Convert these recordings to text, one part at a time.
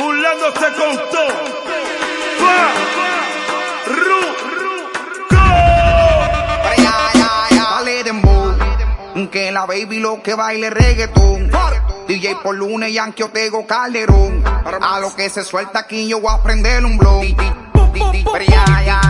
con todo. Fa, ru, go. Que la baby lo que baile reggaetón. DJ por lunes, Yankee Otego Calderón. A lo que se suelta aquí yo voy a prender un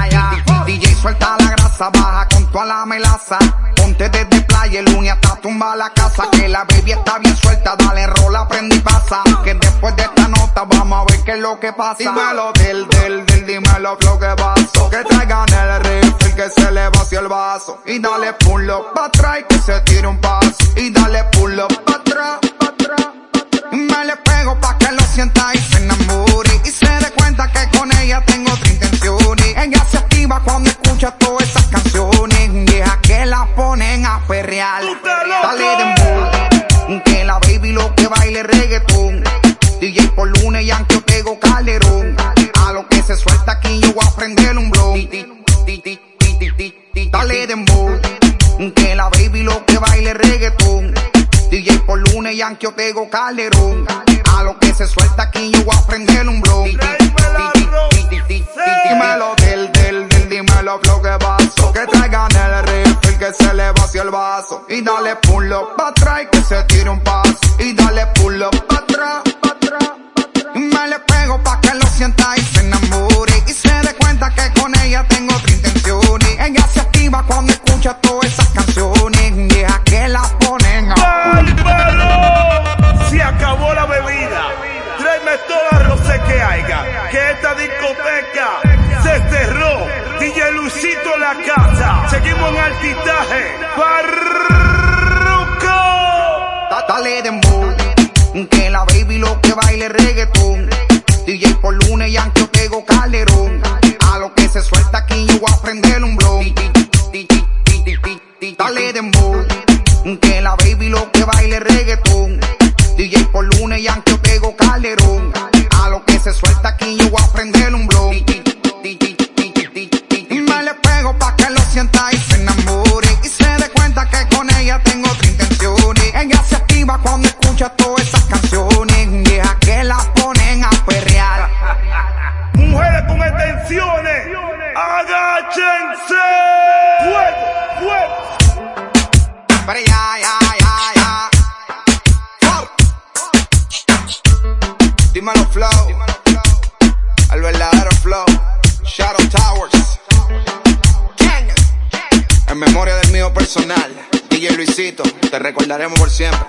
ya. DJ suelta la grasa, baja con toda la melaza. Ponte desde playa el lunes hasta tumba la casa. Que la baby está bien suelta, dale rola, prende y pasa. Que después de esta nota vamos a ver qué es lo que pasa. Dímelo del, del, del, dímelo lo que pasó. Que traigan el rifle, que se le vació el vaso. Y dale pull up pa' atrás y que se tire un paso. Y dale pull up pa' atrás, pa' atrás, pa' atrás. Y me le pego pa' que lo sienta y Dale dembow. Que la baby lo que baile reggaetón. DJ por lunes, Yankee Otego Calderón. A lo que se suelta aquí yo voy a prender un blow. Dale dembow. Que la baby lo que baile reggaetón. DJ por lunes, Yankee Otego Calderón. A lo que se suelta aquí yo voy a prender un blow. Dímelo del, del, del, dímelo lo que pasó. Y dale pull up pa' atrás que se tire un paso. Luisito la casa. Seguimos en altitaje. Barruco. Da- Dale dembow, que la baby lo que baile reggaetón. DJ por lunes, Yankee Otego Calderón. A lo que se suelta aquí yo voy a prender un blow. Dale dembow, que la baby lo que baile reggaetón. DJ por lunes, Yankee Otego Calderón. A lo que se suelta aquí yo voy a prender un blow. Escucha todas esas canciones. Vieja que la ponen a perrear. Mujeres con extensiones. Agáchense. Fuego, fuego. Pero ya, ya, ya. Dímelo flow. Al verdadero flow. Shadow Towers. En memoria del mío personal. DJ Luisito. Te recordaremos por siempre.